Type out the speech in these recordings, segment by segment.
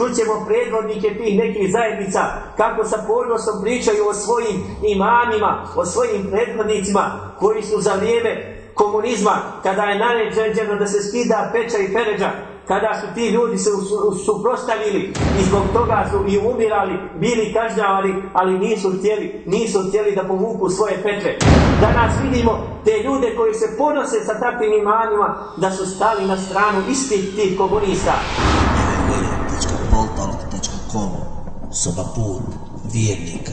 čućemo predvodnike tih nekih zajednica, kako sa ponosom pričaju o svojim imamima, o svojim predvodnicima, koji su za vrijeme komunizma, kada je naređeno da se skida peča i peređa, kada su ti ljudi se suprostavili i zbog toga su i umirali, bili kažnjavali, ali nisu htjeli, nisu htjeli da povuku svoje petre. Danas vidimo te ljude koji se ponose sa takvim imanima da su stali na stranu istih tih komunista. Soba put vjernika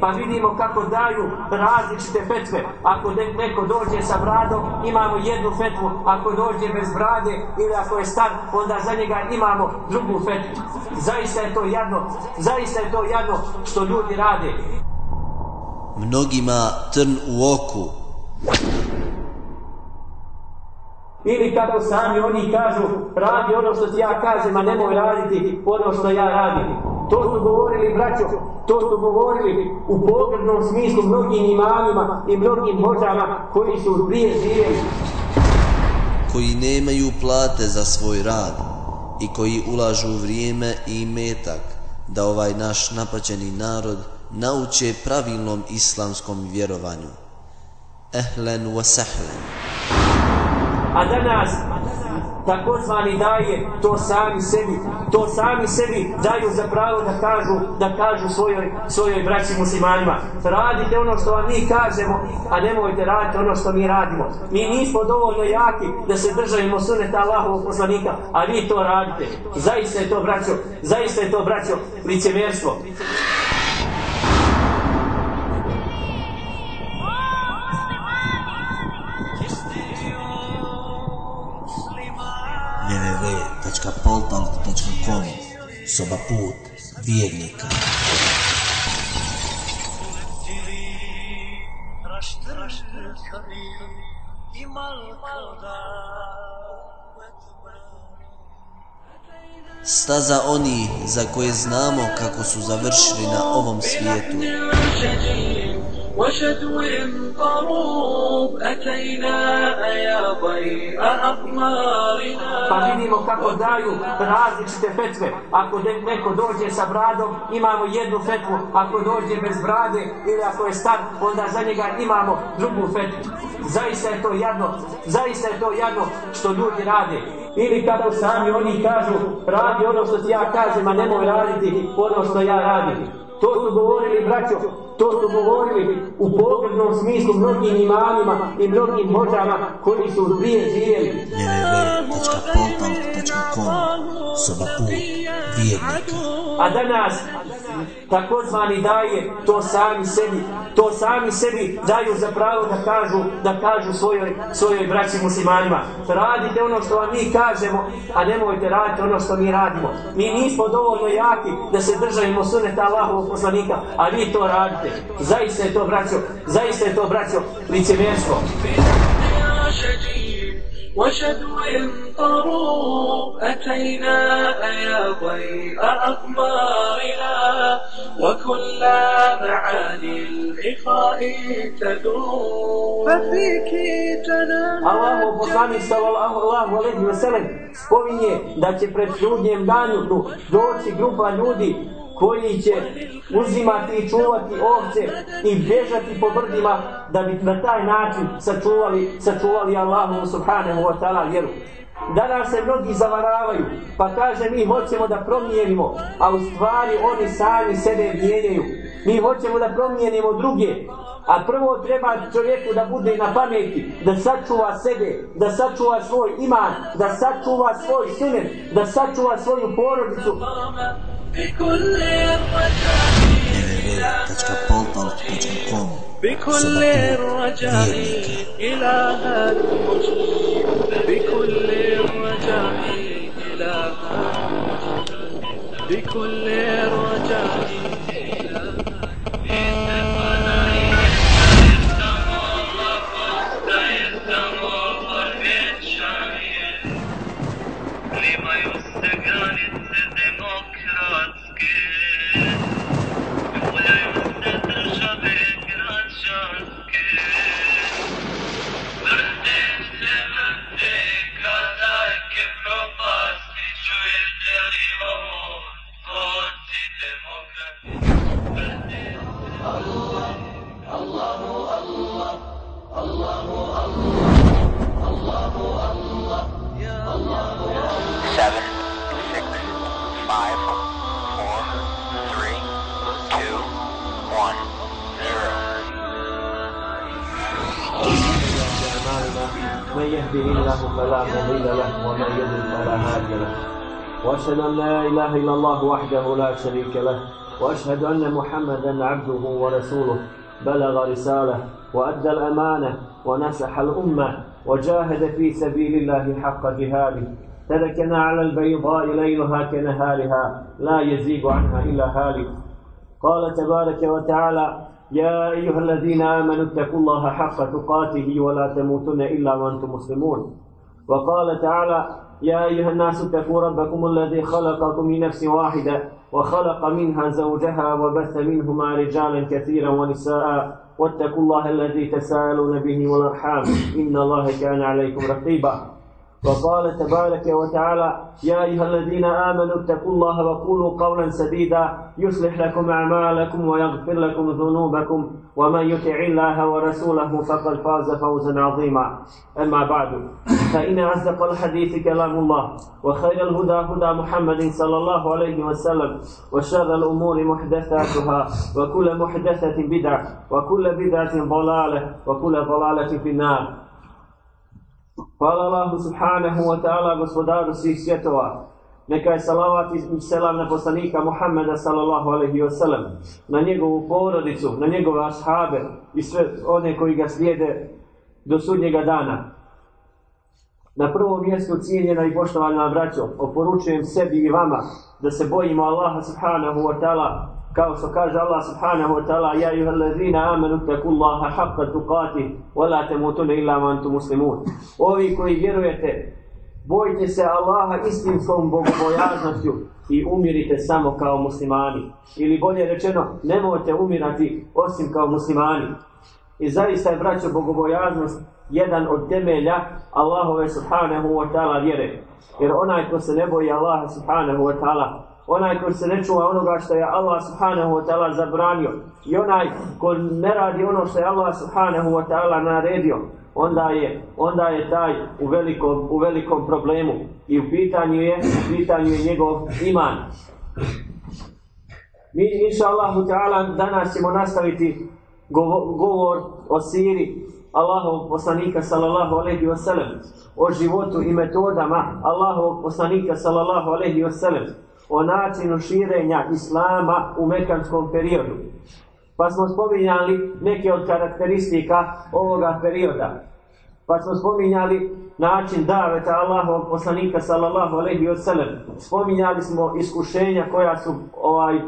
pa vidimo kako daju različite fetve. Ako neko dođe sa bradom, imamo jednu fetvu. Ako dođe bez brade ili ako je star, onda za njega imamo drugu fetvu. Zaista je to jedno, zaista je to jedno što ljudi rade. Mnogima trn u oku. Ili kako sami oni kažu, radi ono što ti ja kažem, a nemoj raditi ono što ja radim. To su govorili, braćo, to su govorili u pogrednom smislu mnogim imanima i mnogim hođama koji su prije živjeli. Koji nemaju plate za svoj rad i koji ulažu vrijeme i metak da ovaj naš napaćeni narod nauče pravilnom islamskom vjerovanju. Ehlen wa sahlen. A danas, takozvani daje to sami sebi. To sami sebi daju za pravo da kažu da kažu svojoj svojoj braći muslimanima. Radite ono što vam mi kažemo a nemojte raditi ono što mi radimo. Mi nismo dovoljno jaki da se državimo suneta Allahovog poslanika a vi to radite. Zaista je to braćo zaista je to braćo licemjerstvo. Soba put vjernika. Staza oni za koje znamo kako su završili na ovom svijetu? وشدو قروب أتينا يا ضيء أقمارنا Pa vidimo kako daju različite fetve. Ako neko dođe sa bradom, imamo jednu fetvu. Ako dođe bez brade ili ako je star, onda za njega imamo drugu fetvu. Zaista je to jedno, zaista je to jedno što ljudi rade. Ili kada sami oni kažu, radi ono što ti ja kažem, a nemoj raditi ono što ja radim. To su govorili, braćo, to su govorili u pogrednom smislu mnogim imamima i mnogim hođama koji su prije živjeli. www.poltalk.com Soba put vjernika. A danas takozvani daje to sami sebi, to sami sebi daju za pravo da kažu, da kažu svojoj, svojoj braći muslimanima. Radite ono što vam mi kažemo, a nemojte raditi ono što mi radimo. Mi nismo dovoljno jaki da se državimo suneta Allahovog poslanika, a vi to radite. Zaista je to, braćo, zaista je to, braćo, licemjerstvo. وشدو طروب أتينا يا ضيء أقمارنا وكل معاني الإخاء تدور ففيك تنام الله poslanik sallallahu alejhi ve sellem spominje da će pred sudnjem danu doći grupa ljudi koji će uzimati i čuvati ovce i bježati po brdima da bi na taj način sačuvali, sačuvali Allahu subhanahu wa ta'ala vjeru. Danas se mnogi zavaravaju, pa kaže mi hoćemo da promijenimo, a u stvari oni sami sebe mijenjaju. Mi hoćemo da promijenimo druge, a prvo treba čovjeku da bude na pameti, da sačuva sebe, da sačuva svoj iman, da sačuva svoj sunet, da sačuva svoju porodicu. بكل الرجاء تتكبلطل تتكم بكل الرجاء إلهك بكل الرجاء إلهك بكل الرجاء وأشهد أن لا إله إلا الله وحده لا شريك له وأشهد أن محمدا عبده ورسوله. بلغ رسالة وأدى الأمانة ونصح الأمة وجاهد في سبيل الله حق جهاده. تركنا على البيضاء ليلها كنهارها لا يزيغ عنها إلا هالك. قال تبارك وتعالى يا أيها الذين آمنوا اتقوا الله حق تقاته ولا تموتن إلا وأنتم مسلمون. وقال تعالى يا أيها الناس اتقوا ربكم الذي خلقكم من نفس واحدة وخلق منها زوجها وبث منهما رجالا كثيرا ونساء. واتقوا الله الذي تساءلون به والأرحام. إن الله كان عليكم رقيبا. وقال تبارك وتعالى يا أيها الذين آمنوا اتقوا الله وقولوا قولا سديدا. يصلح لكم أعمالكم ويغفر لكم ذنوبكم ومن يطع الله ورسوله فقد فاز فوزا عظيما أما بعد فإن أصدق الحديث كلام الله وخير الهدى هدى محمد صلى الله عليه وسلم وشر الأمور محدثاتها وكل محدثة بدعة وكل بدعة ضلالة وكل ضلالة في النار Hvala Allahu subhanahu wa ta'ala gospodaru. Neka je salavat i selam na poslanika Muhammeda sallallahu alaihi wa sallam, na njegovu porodicu, na njegove ashabe i sve one koji ga slijede do sudnjega dana. Na prvom mjestu cijenjena i poštovana braćo, oporučujem sebi i vama da se bojimo Allaha subhanahu wa ta'ala kao što kaže Allah subhanahu wa ta'ala ja ayuha amanu takullaha haqqa tuqatih wa la tamutunna illa wa antum muslimun ovi koji vjerujete bojite se Allaha istinskom bogobojaznošću i umirite samo kao muslimani. Ili bolje rečeno nemojte umirati osim kao muslimani. I zaista je braćo bogobojaznost jedan od temelja Allahove subhanahu wa ta'ala vjere. Jer onaj ko se ne boji Allaha subhanahu wa ta'ala onaj ko se ne čuva onoga što je Allah subhanahu wa ta'ala zabranio i onaj ko ne radi ono što je Allah subhanahu wa ta'ala naredio onda je onda je taj u velikom u velikom problemu i u pitanju je u pitanju je njegov iman mi inša Allahu ta'ala danas ćemo nastaviti govor o siri Allahovog poslanika sallallahu alaihi wa sallam o životu i metodama Allahovog poslanika sallallahu alaihi wa sallam o načinu širenja islama u mekanskom periodu. Pa smo spominjali neke od karakteristika ovoga perioda. Pa smo spominjali način daveta Allahovog poslanika sallallahu alejhi ve sellem. Spominjali smo iskušenja koja su ovaj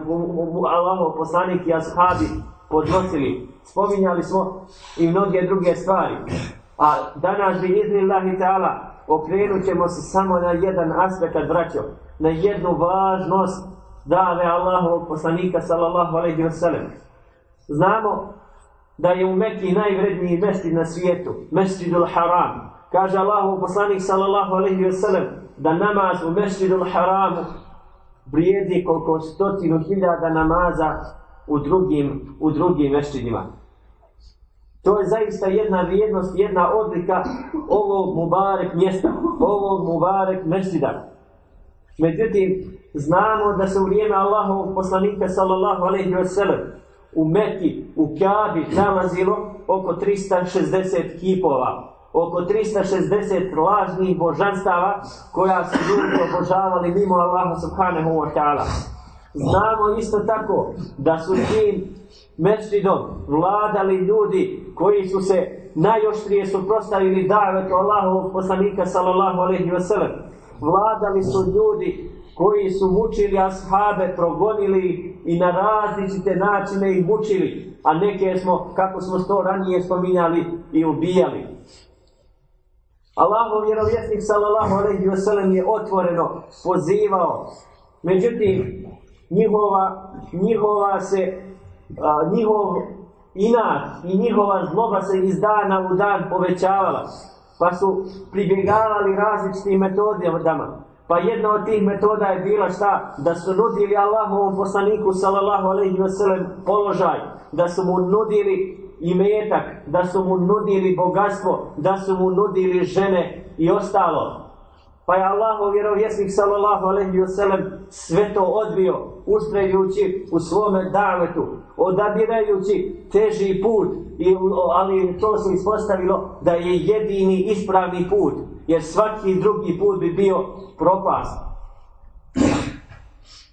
Allahov poslanik i ashabi podnosili. Spominjali smo i mnoge druge stvari. A danas bi izni ta'ala okrenut ćemo se samo na jedan aspekt, braćo na jednu važnost dave Allahovog poslanika sallallahu alejhi ve sellem. Znamo da je u Mekki najvredniji mesdžid na svijetu, Mesdžidul Haram. Kaže Allahov poslanik sallallahu alejhi ve sellem da namaz u Mesdžidul Haram vrijedi koliko stotinu hiljada namaza u drugim u drugim mesdžidima. To je zaista jedna vrijednost, jedna odlika ovog Mubarek mjesta, ovog Mubarek mesdžida. Međutim, znamo da se u vrijeme Allahovog poslanika sallallahu alaihi wa sallam u Mekki, u Kabi nalazilo oko 360 kipova, oko 360 lažnih božanstava koja su ljudi obožavali mimo Allaha subhanahu wa ta'ala. Znamo isto tako da su tim mečidom vladali ljudi koji su se najoštrije suprostavili davetu Allahu poslanika sallallahu alaihi wa sallam vladali su ljudi koji su mučili ashabe, progonili i na različite načine ih mučili, a neke smo, kako smo to ranije spominjali, i ubijali. Allahov vjerovjesnik sallallahu alejhi ve sellem je otvoreno pozivao. Međutim njihova njihova se a, njihov inat i njihova zloba se iz dana u dan povećavala pa su pribjegavali različitim metodama. Pa jedna od tih metoda je bila šta? Da su nudili Allahovom poslaniku sallallahu alaihi wa sallam položaj. Da su mu nudili imetak, da su mu nudili bogatstvo, da su mu nudili žene i ostalo. Pa je Allahov vjerovjesnik sallallahu alaihi wa sallam sve to odbio, ustrajući u svome davetu, odabirajući teži put, i, ali to se ispostavilo da je jedini ispravni put, jer svaki drugi put bi bio propast.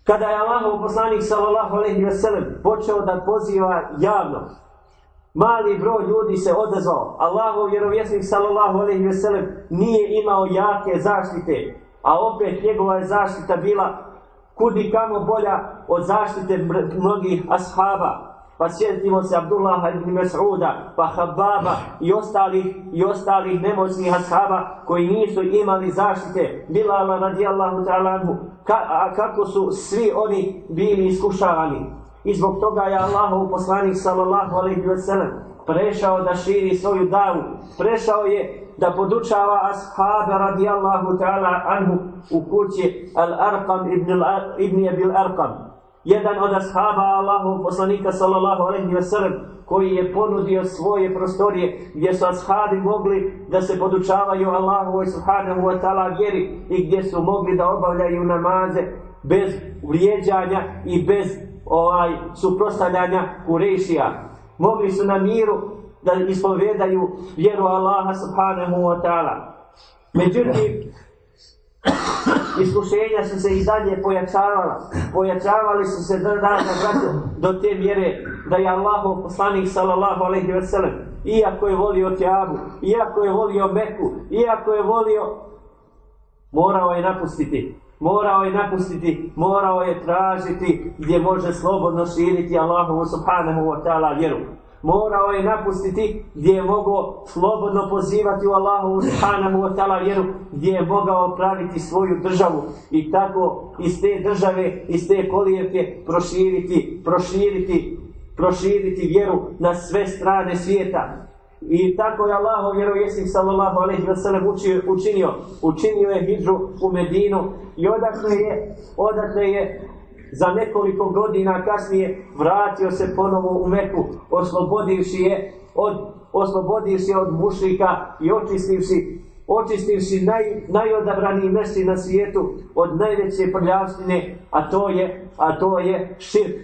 Kada je Allahov poslanik sallallahu alejhi ve sellem počeo da poziva javno, Mali broj ljudi se odazvao. Allahov vjerovjesnik sallallahu alejhi ve sellem nije imao jake zaštite, a opet njegova je zaštita bila kudi kamo bolja od zaštite mnogih ashaba. Pa sjetimo se Abdullaha ibn Mas'uda, pa Hababa i ostalih, i ostalih nemoćnih ashaba koji nisu imali zaštite. Bilala radijallahu ta'ala anhu. Ka, a kako su svi oni bili iskušavani. I zbog toga je Allahov poslanik sallallahu alaihi ve sellem prešao da širi svoju davu. Prešao je da podučava ashaba radijallahu ta'ala anhu u kući Al-Arqam ibn, al ibn Abil Arqam. Jedan od ashaba Allahov poslanika sallallahu alejhi ve sellem koji je ponudio svoje prostorije gdje su ashabi mogli da se podučavaju Allahu subhanahu wa ta'ala vjeri i gdje su mogli da obavljaju namaze bez vrijeđanja i bez ovaj suprostavljanja Kurešija. Mogli su na miru da ispovedaju vjeru Allaha subhanahu wa ta'ala. Međutim, iskušenja su se i dalje pojačavala. Pojačavali su se do dana do te mjere da je Allahov poslanik sallallahu alejhi ve sellem iako je volio Tjabu, iako je volio Meku, iako je volio morao je napustiti morao je napustiti, morao je tražiti gdje može slobodno širiti Allahovu subhanahu wa ta'ala vjeru. Morao je napustiti gdje je mogao slobodno pozivati u Allahu subhanahu wa ta'ala vjeru, gdje je mogao praviti svoju državu i tako iz te države, iz te kolijevke proširiti, proširiti, proširiti vjeru na sve strane svijeta. I tako je Allahov vjerovjesnik sallallahu alejhi ve sellem učinio, učinio je hidžu u Medinu i odatle je, odatle je za nekoliko godina kasnije vratio se ponovo u Meku, oslobodivši je od oslobodivši od mušlika i očistivši očistivši naj, najodabraniji mesti na svijetu od najveće prljavštine, a to je, a to je širk.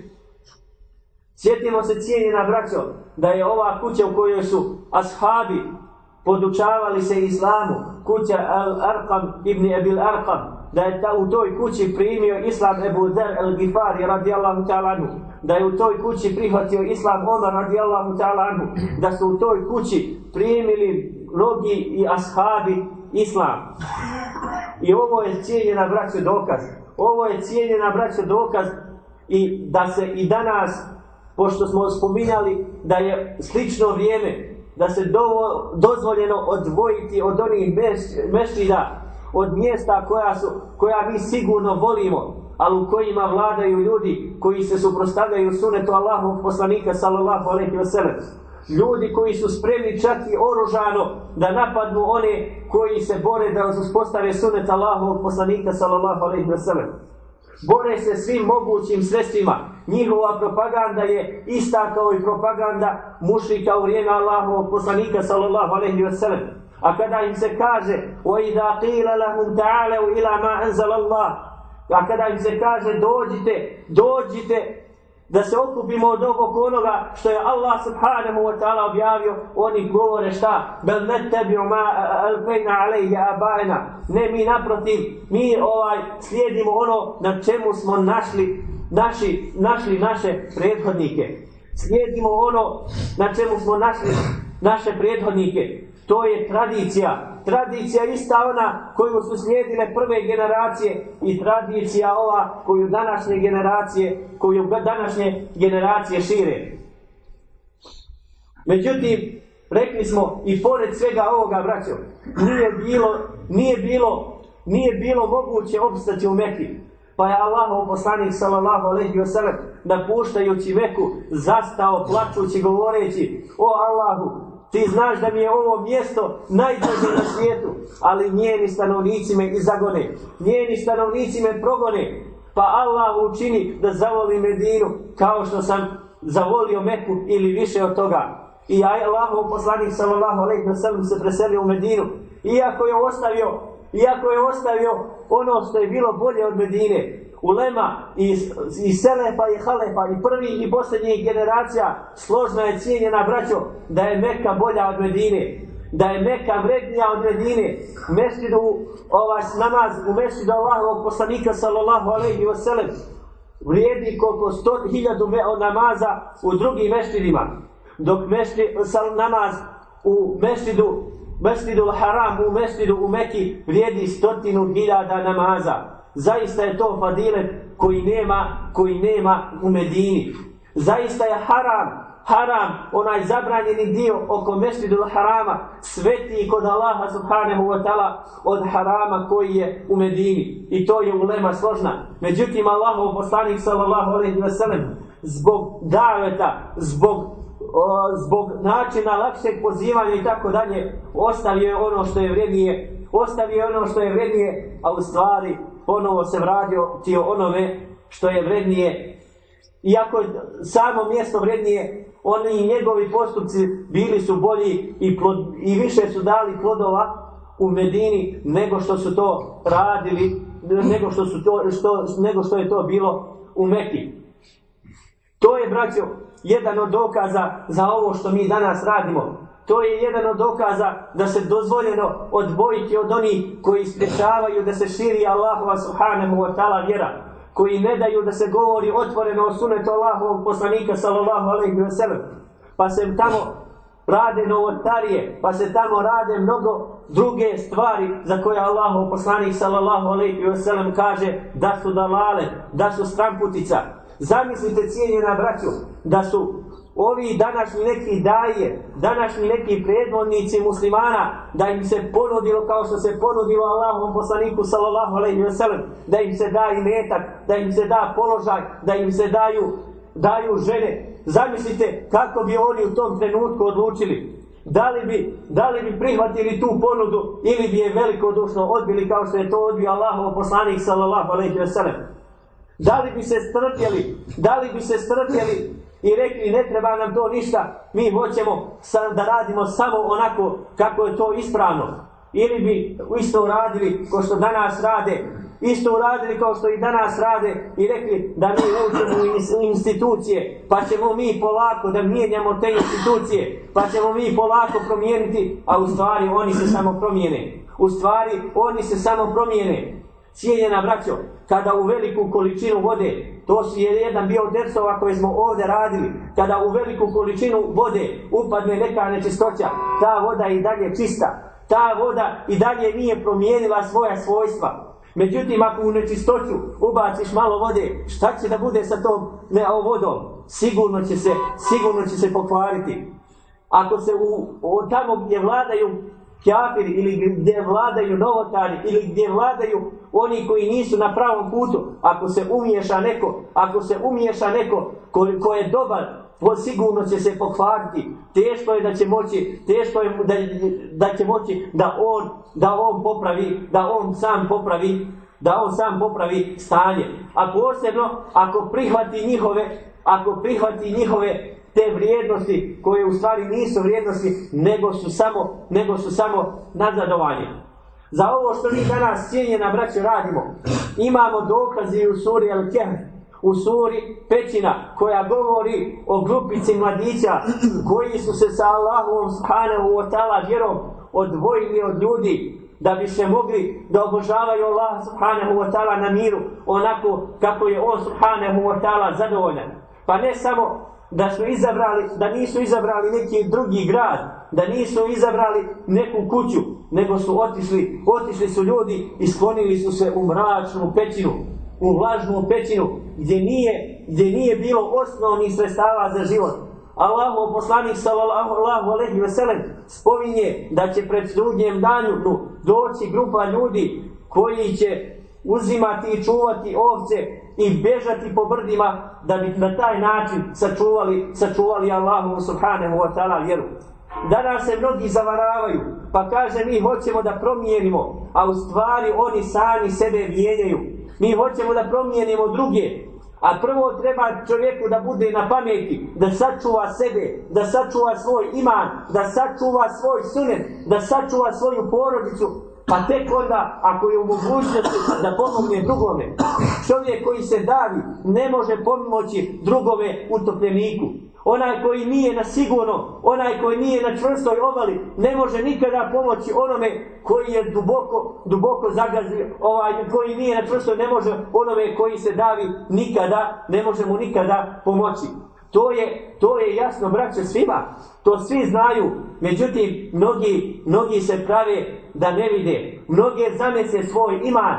Sjetimo se cijenjena braćo, da je ova kuća u kojoj su ashabi podučavali se islamu, kuća Al-Arqam ibn Ebil Arqam, da je ta, u toj kući primio islam Ebu Dar al-Gifari radijallahu ta'ala da je u toj kući prihvatio islam Omar radijallahu ta'ala da su u toj kući primili mnogi i ashabi islam. I ovo je cijenjena braćo dokaz. Ovo je cijenjena braćo dokaz i da se i danas pošto smo spominjali da je slično vrijeme da se do, dozvoljeno odvojiti od onih mešćida, od mjesta koja, su, koja mi sigurno volimo, ali u kojima vladaju ljudi koji se suprostavljaju sunetu Allahov poslanika sallallahu alaihi wa sallam. Ljudi koji su spremni čak i oružano da napadnu one koji se bore da uspostave sunet Allahu poslanika sallallahu alaihi wa sallam bore se svim mogućim sredstvima. Njihova propaganda je ista kao i propaganda mušrika u vrijeme Allahovog poslanika sallallahu alaihi wa sallam. A kada im se kaže وَإِذَا قِيلَ لَهُمْ تَعَالَوْا إِلَى مَا أَنزَلَ اللَّهِ A kada im se kaže dođite, dođite da se okupimo od ovog onoga što je Allah subhanahu wa ta'ala objavio, oni govore šta? Bel ne tebi ma alfejna alejhi abajna. Ne, mi naprotiv, mi ovaj slijedimo ono na čemu smo našli, naši, našli naše prethodnike. Slijedimo ono na čemu smo našli naše prethodnike. To je tradicija. Tradicija ista ona koju su slijedile prve generacije i tradicija ova koju današnje generacije, koju današnje generacije šire. Međutim, rekli smo i pored svega ovoga, braćo, nije bilo, nije bilo, nije bilo moguće obstati u Mekiji. Pa je Allah, poslanik sallallahu alejhi ve sellem, napuštajući Meku, zastao plačući govoreći: "O Allahu, Ti znaš da mi je ovo mjesto najdraže na svijetu, ali njeni stanovnici me izagone. Njeni stanovnici me progone. Pa Allah učini da zavoli Medinu kao što sam zavolio Meku ili više od toga. I Allahov poslanik sallallahu alejhi ve sellem se preselio u Medinu. Iako je ostavio iako je ostavio ono što je bilo bolje od Medine, ulema i, i Selefa i Halefa i prvi i posljednjih generacija složna je cijenjena braćo da je Mekka bolja od Medine da je Mekka vrednija od Medine. Mešćidu ovaj namaz u mešćidu Allahovog poslanika sallallahu alaihi wa sallam vrijedi koliko sto hiljadu namaza u drugim mešćidima. Dok mešćid namaz u mešćidu mešćidu haram u mešćidu u Meki vrijedi stotinu hiljada namaza zaista je to fadilet koji nema, koji nema u Medini. Zaista je haram, haram, onaj zabranjeni dio oko mesjidu Harama, sveti kod Allaha subhanahu wa ta'ala od harama koji je u Medini. I to je ulema složna. Međutim, Allahov poslanik sallallahu alaihi wa sallam, zbog daveta, zbog o, zbog načina lakšeg pozivanja i tako dalje, ostavio je ono što je vrednije, ostavio je ono što je vrednije, a u stvari ponovo se vratio ti onome što je vrednije. Iako samo mjesto vrednije, oni i njegovi postupci bili su bolji i, plod, i više su dali plodova u Medini nego što su to radili, nego što, su to, što, nego što je to bilo u Meki. To je, braćo, jedan od dokaza za ovo što mi danas radimo. To je jedan od dokaza da se dozvoljeno odbojiti od onih koji sprečavaju da se širi Allahova subhanahu wa ta'ala vjera. Koji ne daju da se govori otvoreno o sunetu Allahovog poslanika sallallahu alaihi wa sallam. Pa se tamo rade novotarije, pa se tamo rade mnogo druge stvari za koje Allahov poslanik sallallahu alaihi wa sallam kaže da su dalale, da su stramputica. Zamislite cijenjena braću, da su ovi današnji neki daje, današnji neki predvodnici muslimana, da im se ponudilo kao što se ponudilo Allahom poslaniku sallallahu alaihi wa sallam, da im se da i metak, da im se da položaj, da im se daju, daju žene. Zamislite kako bi oni u tom trenutku odlučili. Da li bi, da li bi prihvatili tu ponudu ili bi je velikodušno odbili kao što je to odbio Allahov poslanik sallallahu alaihi wa sallam. Da li bi se strpjeli, da li bi se strpjeli i rekli ne treba nam to ništa, mi hoćemo da radimo samo onako kako je to ispravno. Ili bi isto uradili kao što danas rade, isto uradili kao što i danas rade i rekli da mi učemo u institucije, pa ćemo mi polako da mijenjamo te institucije, pa ćemo mi polako promijeniti, a u stvari oni se samo promijene. U stvari oni se samo promijene. Cijeljena braćo, kada u veliku količinu vode, to si je jedan bio dersova koje smo ovdje radili, kada u veliku količinu vode upadne neka nečistoća, ta voda i dalje čista, ta voda i dalje nije promijenila svoja svojstva. Međutim, ako u nečistoću ubaciš malo vode, šta će da bude sa tom ne, vodom? Sigurno će se, sigurno će se pokvariti. Ako se u, u tamo gdje vladaju kjafiri ili gdje vladaju novotari ili gdje vladaju oni koji nisu na pravom putu, ako se umiješa neko, ako se umiješa neko ko, ko je dobar, po sigurno će se pokvariti. Teško je da će moći, teško je da, da će moći da on, da on popravi, da on sam popravi, da on sam popravi stanje. A posebno, ako prihvati njihove, ako prihvati njihove te vrijednosti koje u stvari nisu vrijednosti, nego su samo, nego su samo nadzadovanje. Za ovo što mi danas cijenjena braću radimo, imamo dokazi u suri El Kehf, u suri Pećina, koja govori o grupici mladića koji su se sa Allahom subhanahu wa ta'ala vjerom odvojili od ljudi da bi se mogli da obožavaju Allah subhanahu wa ta'ala na miru onako kako je on subhanahu wa ta'ala zadovoljan. Pa ne samo da su izabrali, da nisu izabrali neki drugi grad, da nisu izabrali neku kuću, nego su otišli, otišli su ljudi i sklonili su se u mračnu pećinu, u vlažnu pećinu, gdje nije, gdje nije bilo osnovnih sredstava za život. Allahu poslanik sallallahu alejhi ve sellem spominje da će pred sudnjem danu doći grupa ljudi koji će uzimati i čuvati ovce i bežati po brdima da bi na taj način sačuvali, sačuvali Allahu subhanahu wa ta'ala vjeru. Danas se mnogi zavaravaju, pa kaže mi hoćemo da promijenimo, a u stvari oni sami sebe mijenjaju. Mi hoćemo da promijenimo druge, a prvo treba čovjeku da bude na pameti, da sačuva sebe, da sačuva svoj iman, da sačuva svoj sunet, da sačuva svoju porodicu, Pa tek onda, ako je u mogućnosti da pomogne drugome, čovjek koji se davi ne može pomoći drugome utopljeniku. Onaj koji nije na sigurno, onaj koji nije na čvrstoj obali, ne može nikada pomoći onome koji je duboko, duboko zagazio, ovaj, koji nije na čvrstoj, ne može onome koji se davi nikada, ne može mu nikada pomoći. To je, to je jasno, braće, svima. To svi znaju. Međutim, mnogi, mnogi se prave da ne vide. Mnoge zamese svoj iman.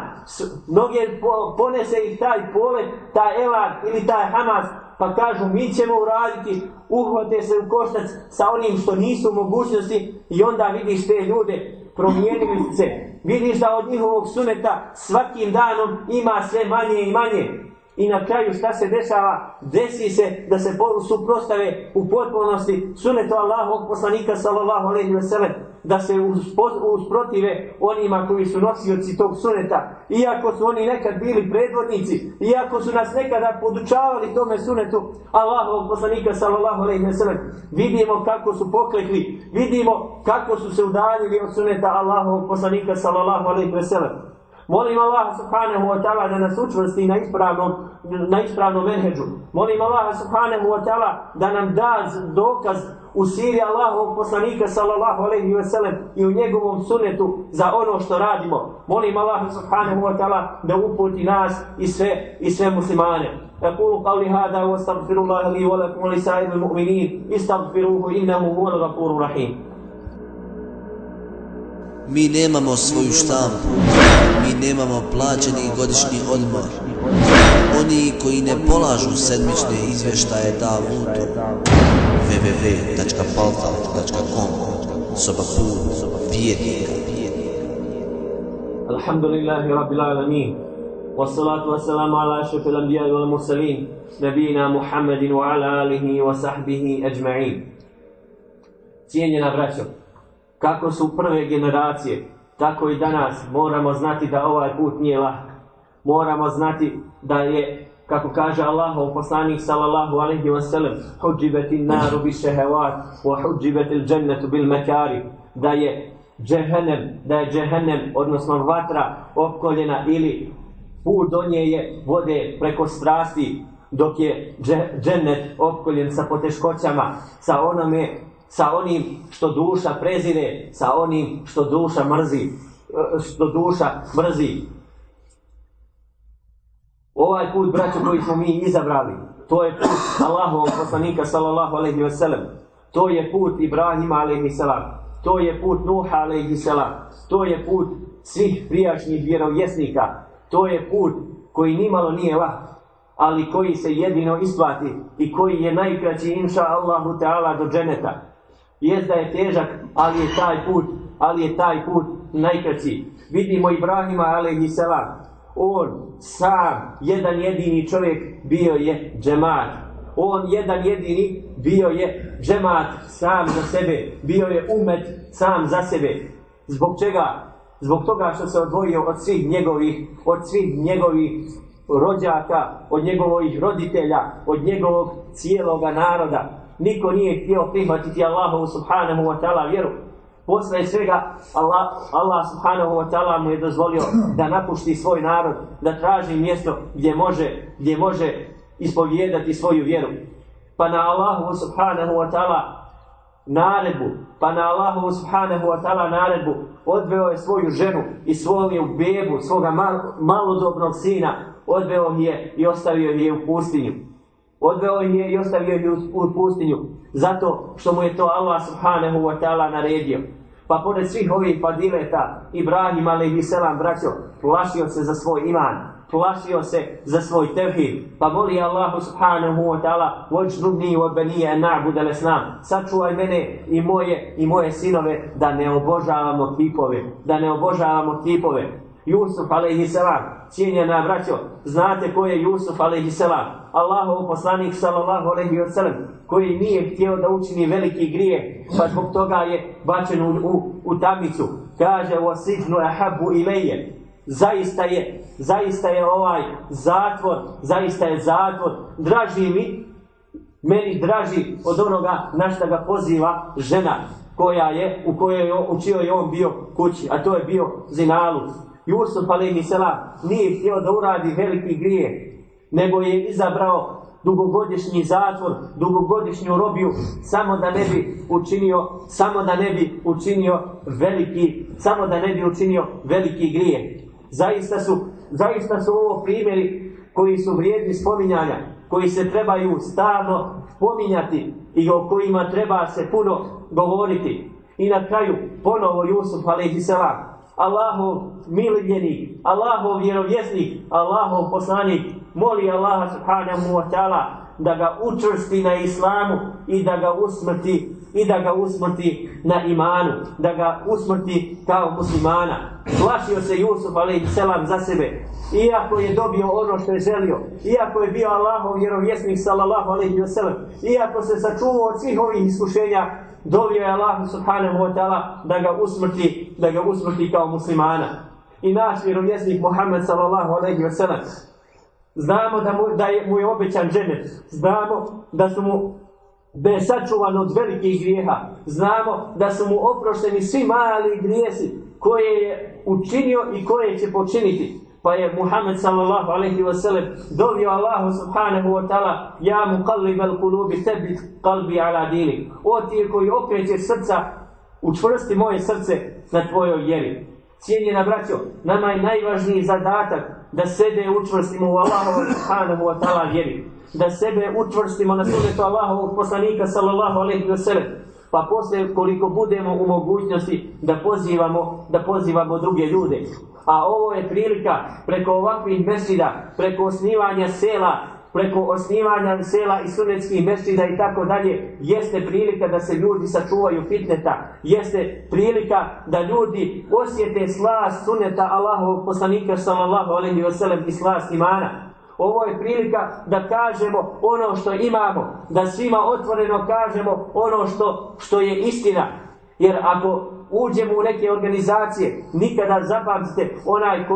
Mnoge po, ponese ih taj polet, taj elan ili taj hamas. Pa kažu, mi ćemo uraditi, uhvate se u koštac sa onim što nisu mogućnosti i onda vidiš te ljude promijenili se. Vidiš da od njihovog suneta svakim danom ima sve manje i manje. I na kraju šta se dešava? Desi se da se suprostave u potpunosti sunetu Allahovog poslanika sallallahu alejhi ve sellem da se usprotive onima koji su nosioci tog suneta. Iako su oni nekad bili predvodnici, iako su nas nekada podučavali tome sunetu Allahovog poslanika sallallahu alejhi ve sellem, vidimo kako su poklekli, vidimo kako su se udaljili od suneta Allahovog poslanika sallallahu alejhi ve sellem. Molim Allah subhanahu wa ta'ala da nas učvrsti na ispravnom, na ispravnom menheđu. Molim Allah subhanahu wa ta'ala da nam da dokaz u siri Allahovog poslanika sallallahu alaihi wa sallam i u njegovom sunetu za ono što radimo. Molim Allah subhanahu wa ta'ala da uputi nas i sve, i sve muslimane. أقول قولي هذا واستغفر الله لي ولكم ولسائر المؤمنين استغفروه إنه هو الغفور الرحيم Mi nemamo svoju štampu, mi nemamo plaćeni godišnji odmor. Oni koji ne polažu sedmične izvještaje da vutu www.paltal.com Soba put vjernika. Alhamdulillahi Rabbil Alamin. والصلاة والسلام على أشرف الأنبياء والمرسلين نبينا محمد وعلى آله وصحبه أجمعين. Cijenjena braćo, kako su prve generacije, tako i danas moramo znati da ovaj put nije lahk. Moramo znati da je, kako kaže Allah u poslanih sallallahu alaihi wa sallam, huđibeti naru bi šehevat, wa huđibeti džennetu bil mekari, da je džehennem, da je džehennem, odnosno vatra, opkoljena ili put do nje je vode preko strasti, dok je džennet opkoljen sa poteškoćama, sa onome sa onim što duša prezire, sa onim što duša mrzi, e, što duša mrzi. Ovaj put, braćo, koji smo mi izabrali, to je put Allahovog poslanika, sallallahu alaihi wa sallam. To je put Ibrahima, alaihi sallam. To je put Nuha, alaihi sallam. To je put svih prijašnjih vjerovjesnika. To je put koji nimalo nije lah, ali koji se jedino isplati i koji je najkraći, inša Allahu Teala, do dženeta jest da je težak, ali je taj put, ali je taj put najkraći. Vidimo Ibrahima alejhi selam. On sam jedan jedini čovjek bio je džemat. On jedan jedini bio je džemat sam za sebe, bio je umet sam za sebe. Zbog čega? Zbog toga što se odvojio od svih njegovih, od svih njegovih rođaka, od njegovih roditelja, od njegovog cijeloga naroda niko nije htio prihvatiti Allahu subhanahu wa ta'ala vjeru. Posle svega Allah, Allah subhanahu wa ta'ala mu je dozvolio da napušti svoj narod, da traži mjesto gdje može, gdje može ispovjedati svoju vjeru. Pa na Allahu subhanahu wa ta'ala naredbu, pa na Allahu subhanahu wa ta'ala naredbu odveo je svoju ženu i svoju bebu, svoga mal, malodobnog sina, odveo je i ostavio je u pustinju. Odveo je i ostavio je u pustinju. Zato što mu je to Allah subhanahu wa ta'ala naredio. Pa pored svih ovih padileta, Ibrahim alaihi selam braćo, plašio se za svoj iman. Plašio se za svoj tevhid. Pa moli Allah subhanahu wa ta'ala, vođnubni wa benije na'budu lesnam. Sačuvaj mene i moje i moje sinove da ne obožavamo kipove. Da ne obožavamo kipove. Jusuf alaihi selam, cijenjena braćo, znate ko je Jusuf alaihi selam? Allahov poslanik sallallahu alejhi ve sellem koji nije htio da učini veliki grije pa zbog toga je bačen u, u, u tamicu kaže wa sijnu ahabbu ilayya zaista je zaista je ovaj zatvor zaista je zatvor draži mi meni draži od onoga na što ga poziva žena koja je, u kojoj je, u čijoj je on bio kući, a to je bio Zinalu. Jusuf alaihi selam nije htio da uradi veliki grije, nego je izabrao dugogodišnji zatvor, dugogodišnju robiju, samo da ne bi učinio, samo da ne bi učinio veliki, samo da ne bi učinio veliki grije. Zaista su, zaista su ovo primjeri koji su vrijedni spominjanja, koji se trebaju stalno spominjati i o kojima treba se puno govoriti. I na kraju ponovo Jusuf alaihi selam, Allahov miljenik, Allahov vjerovjesnik, Allahov poslanik, moli Allaha subhanahu wa ta'ala da ga učvrsti na islamu i da ga usmrti i da ga usmrti na imanu, da ga usmrti kao muslimana. Plašio se Jusuf ali selam za sebe, iako je dobio ono što je želio, iako je bio Allahov vjerovjesnik sallallahu alaihi wa sallam, iako se sačuvao od svih ovih iskušenja, dovio je Allah subhanahu wa ta'ala da ga usmrti, da ga usmrti kao muslimana. I naš vjerovjesnik Muhammed sallallahu alaihi wa sallam, znamo da mu, da je, mu je obećan dženet, znamo da su mu da je sačuvan od velikih grijeha. Znamo da su mu oprošteni svi mali grijesi koje je učinio i koje će počiniti. Pa je Muhammed sallallahu alaihi wa sallam dovio Allahu subhanahu wa ta'ala Ja mu kalli al kulubi tebi kalbi ala dini. O ti koji okreće srca, učvrsti moje srce na tvojoj vjeri. Cijenjena braćo, nama je najvažniji zadatak da sebe učvrstimo u Allahu subhanahu wa ta'ala vjeri da sebe učvrstimo na sunetu Allahovog poslanika sallallahu alaihi ve sellem pa posle koliko budemo u mogućnosti da pozivamo da pozivamo druge ljude a ovo je prilika preko ovakvih mesida preko osnivanja sela preko osnivanja sela i sunetskih mesida i tako dalje, jeste prilika da se ljudi sačuvaju fitneta, jeste prilika da ljudi osjete slast suneta Allahovog poslanika sallallahu alejhi ve sellem i slast imana. Ovo je prilika da kažemo ono što imamo, da svima otvoreno kažemo ono što, što je istina. Jer ako uđemo u neke organizacije, nikada zapamtite onaj ko,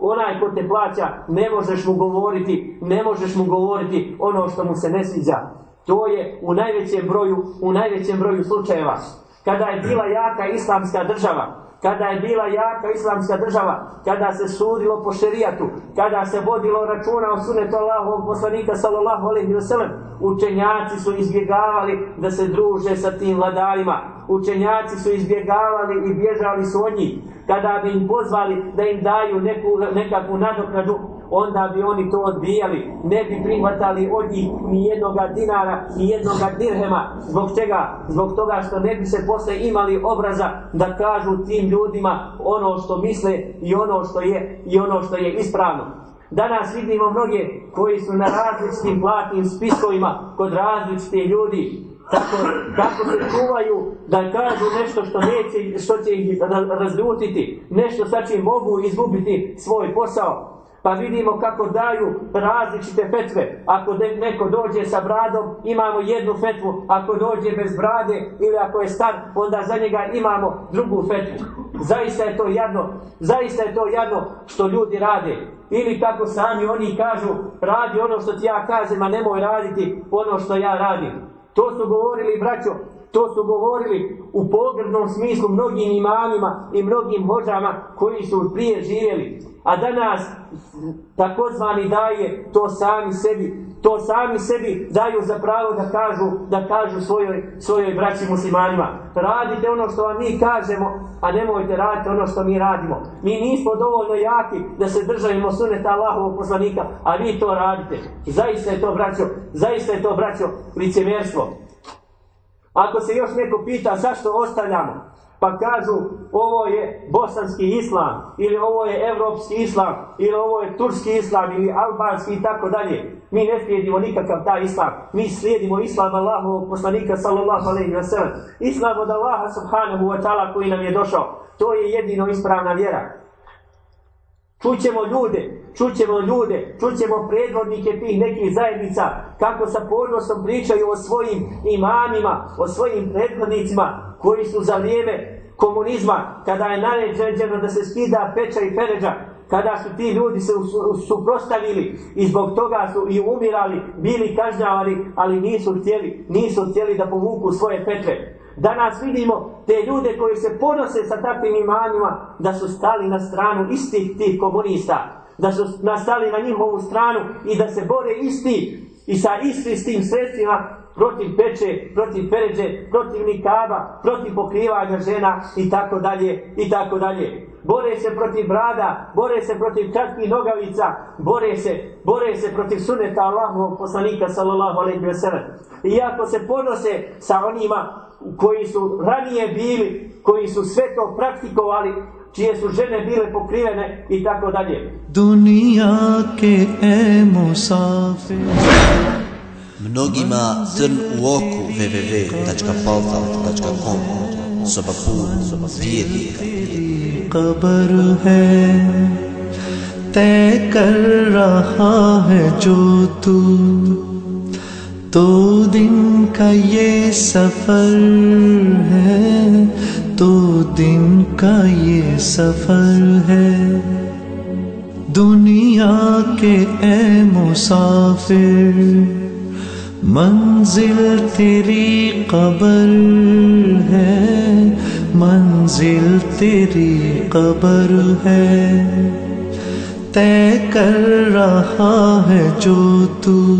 onaj ko te plaća, ne možeš mu govoriti, ne možeš mu govoriti ono što mu se ne sviđa. To je u najvećem broju, u najvećem broju slučajeva. Kada je bila jaka islamska država, kada je bila jaka islamska država, kada se sudilo po šerijatu, kada se vodilo računa o sunetu Allahovog poslanika sallallahu alaihi wa sallam, učenjaci su izbjegavali da se druže sa tim vladarima. Učenjaci su izbjegavali i bježali su od njih. Kada bi im pozvali da im daju neku, nekakvu nadoknadu, onda bi oni to odbijali, ne bi prihvatali od njih ni jednog dinara, ni jednog dirhema. Zbog čega? Zbog toga što ne bi se posle imali obraza da kažu tim ljudima ono što misle i ono što je i ono što je ispravno. Danas vidimo mnoge koji su na različitim platnim spiskovima kod različite ljudi. Tako, tako se čuvaju da kažu nešto što neće, što će ih razljutiti, nešto sa čim mogu izgubiti svoj posao pa vidimo kako daju različite fetve. Ako neko dođe sa bradom, imamo jednu fetvu. Ako dođe bez brade ili ako je star, onda za njega imamo drugu fetvu. Zaista je to jedno, zaista je to jedno što ljudi rade. Ili kako sami oni kažu, radi ono što ti ja kažem, a nemoj raditi ono što ja radim. To su govorili, braćo, to su govorili u pogrdnom smislu mnogim imanima i mnogim hođama koji su prije živjeli. A danas takozvani daje to sami sebi, to sami sebi daju za pravo da kažu, da kažu svojoj, svojoj braći muslimanima. Radite ono što vam mi kažemo, a nemojte raditi ono što mi radimo. Mi nismo dovoljno jaki da se državimo suneta Allahovog poslanika, a vi to radite. Zaista je to, braćo, zaista je to, braćo, licemjerstvo. Ako se još neko pita zašto ostavljamo, pa kažu ovo je bosanski islam ili ovo je evropski islam ili ovo je turski islam ili albanski i tako dalje. Mi ne slijedimo nikakav taj islam. Mi slijedimo islam Allahovog poslanika sallallahu alaihi wa sallam. Islam od Allaha subhanahu wa ta'ala koji nam je došao. To je jedino ispravna vjera. Čućemo ljude, čućemo ljude, čućemo predvodnike tih nekih zajednica, kako sa ponosom pričaju o svojim imamima, o svojim predvodnicima, koji su za vrijeme komunizma, kada je naređeno da se skida peča i peređa, kada su ti ljudi se suprostavili i zbog toga su i umirali, bili kažnjavani, ali nisu htjeli, nisu htjeli da povuku svoje petre. Danas vidimo te ljude koji se ponose sa takvim imanima da su stali na stranu istih tih komunista. Da su nastali na njihovu stranu i da se bore isti i sa istim sredstvima protiv peče, protiv peređe, protiv nikaba, protiv pokrivanja žena i tako dalje i tako dalje. Bore se protiv brada, bore se protiv kratkih nogavica, bore se, bore se protiv suneta Allahovog poslanika sallallahu alejhi ve sellem. Iako se ponose sa onima koji su ranije bili, koji su sve to praktikovali, čije su žene bile pokrivene i tako dalje. Dunija ke e musafir Mnogima trn u oku www.paltal.com سبق قبر ہے، طے کر رہا ہے جو تو۔ دو دن کا یہ سفر ہے، دو دن کا یہ سفر ہے۔ دنیا کے اے مسافر منزل تیری قبر ہے منزل تیری قبر ہے۔ طے کر رہا ہے جو تو۔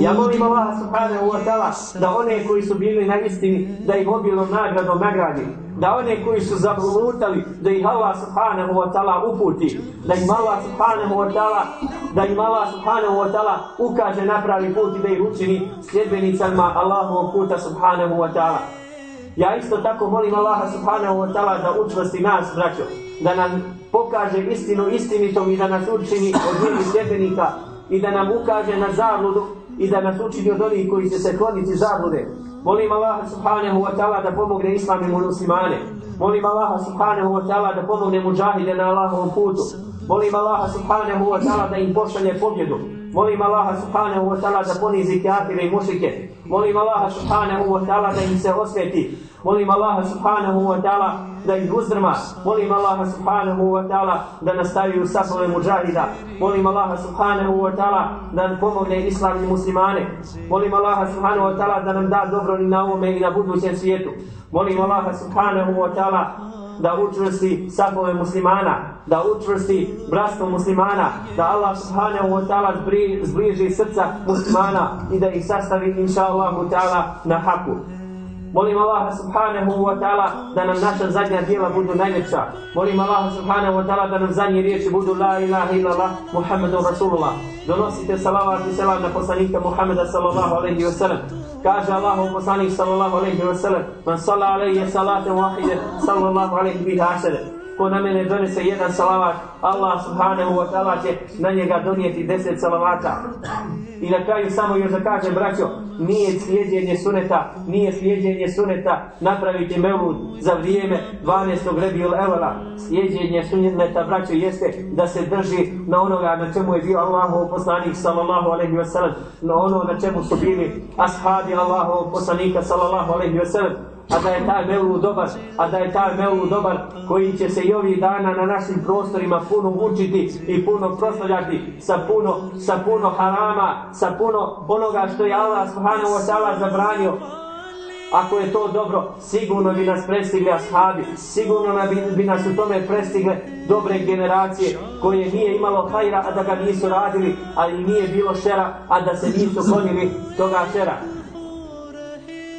Ja molim Allah subhanahu wa ta'ala da one koji su bili na istini, da ih obilnom nagradom nagradi. Da one koji su zablutali, da ih Allah subhanahu wa ta'ala uputi. Da im Allah subhanahu wa ta'ala, da im Allah subhanahu wa ta'ala ukaže na pravi put i da ih učini sljedbenicama Allahovog puta subhanahu wa ta'ala. Ja isto tako molim Allaha subhanahu wa ta'ala da učvrsti nas, braćo, da nam pokaže istinu istinitom i da nas učini od njih sljedbenika i da nam ukaže na zabludu i da nas učini od onih koji će se kloniti zablude. Molim Allaha subhanahu wa ta'ala da pomogne islam i muslimane. Molim Allaha subhanahu wa ta'ala da pomogne muđahide na Allahovom putu. Molim Allaha subhanahu wa ta'ala da im pošalje pobjedu. Molim Allaha subhanahu wa ta'ala da ponizi kafire i mušike. Molim Allaha subhanahu wa ta'ala da im se osveti. Molim Allaha subhanahu wa ta'ala da ih uzdrma. Molim Allaha subhanahu wa ta'ala da nastavi u safove muđahida. Molim Allaha subhanahu wa ta'ala da nam pomogne islam i muslimane. Molim Allaha subhanahu wa ta'ala da nam da dobro i na ovome i na budućem svijetu. Molim Allaha subhanahu wa ta'ala da učvrsti safove muslimana, da učvrsti bratstvo muslimana, da Allah subhanahu wa ta'ala zbliži srca muslimana i da ih sastavi inša Allahu ta'ala na haku. Molim Allaha subhanahu wa ta'ala da nam naša zadnja djela budu najljepša. Molim Allaha subhanahu wa ta'ala da nam zadnje riječi budu la ilaha illallah Muhammedun Rasulullah. Donosite salavat i selam na poslanika Muhammeda sallallahu alaihi wa sallam. Kaže Allahu poslanik sallallahu alaihi wa sallam Man salla alaihi salatem wahide sallallahu alaihi biha ašere. Ko na mene donese jedan salavat, Allah subhanahu wa ta'ala će na njega donijeti deset salavata. I na kraju samo još da kažem, braćo, nije slijedjenje suneta, nije slijedjenje suneta napraviti mevlud za vrijeme 12. rebijul evela. Slijedjenje suneta, braćo, jeste da se drži na onoga na čemu je bio Allahov poslanik, sallallahu alaihi wa sallam, na ono na čemu su bili ashabi Allahov poslanika, sallallahu alaihi wa sallam, a da je taj mevlu dobar, a da je taj mevlu dobar koji će se i ovih dana na našim prostorima puno učiti i puno proslavljati sa puno, sa puno harama, sa puno onoga što je Allah subhanahu wa ta'ala zabranio. Ako je to dobro, sigurno bi nas prestigli ashabi, sigurno bi, bi nas u tome prestigle dobre generacije koje nije imalo hajra, a da ga nisu radili, ali nije bilo šera, a da se nisu konili toga šera.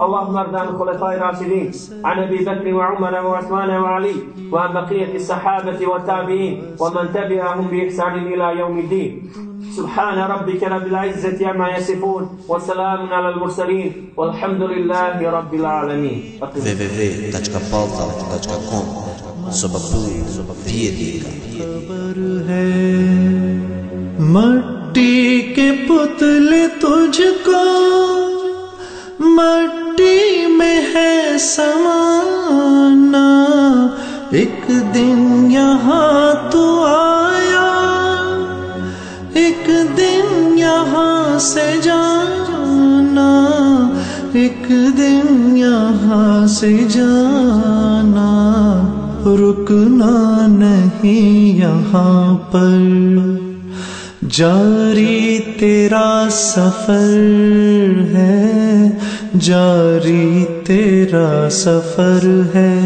اللهم ارض عن الخلفاء الراشدين عن ابي بكر وعمر وعثمان وعلي وعن بقيه الصحابه والتابعين ومن تبعهم باحسان الى يوم الدين سبحان ربك رب العزة عما يصفون وسلام على المرسلين والحمد لله رب العالمين www.paltal.com Soba pun, vjernika खबर है मट्टी के पुतले तुझको مٹی میں ہے سمانا۔ ایک دن یہاں تو آیا۔ ایک دن یہاں سے جانا۔ ایک دن یہاں سے جانا۔ رکنا نہیں یہاں پر۔ جاری تیرا سفر ہے۔ جاری تیرا سفر ہے۔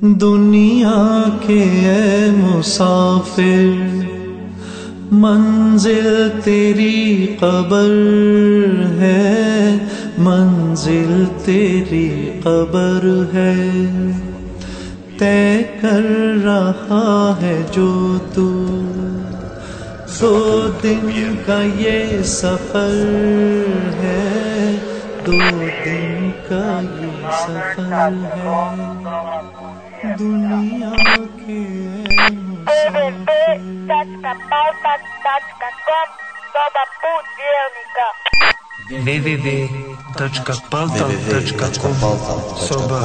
دنیا کے اے مسافر، منزل تیری قبر ہے۔ منزل تیری قبر ہے۔ طے کر رہا ہے جو تو۔ سو دن کا یہ سفر ہے۔ दो दिन का ये सफर है दुनिया के ए मुसाफिर www.paltak.com Soba put vjernika www.paltal.com Soba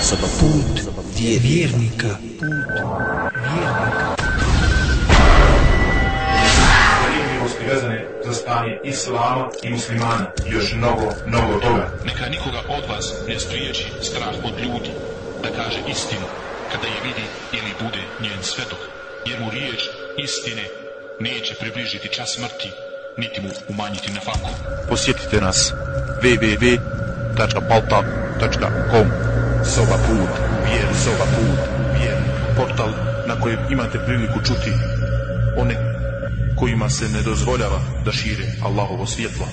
Soba put vjernika. za stanje islama i muslimana. Još mnogo, mnogo toga. Neka nikoga od vas ne spriječi strah od ljudi, da kaže istinu, kada je vidi ili bude njen svedok, jer mu riječ istine neće približiti čas smrti, niti mu umanjiti na faku. Posjetite nas www.paltak.com Soba put, vjer, soba put, vjer. Portal na kojem imate priliku čuti one kojima se ne dozvoljava da šire Allahovo svjetlo.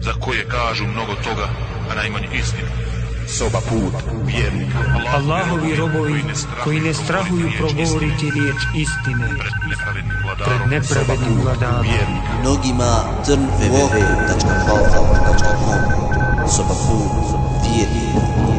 Za koje kažu mnogo toga, a najmanje istinu. Soba put, vjernika. Allahovi robovi koji ne strahuju progovoriti riječ istine pred nepravednim pred vladarom. nepravednim vladarom. Vjernika. Mnogima www.paltal.com Soba put vjernika.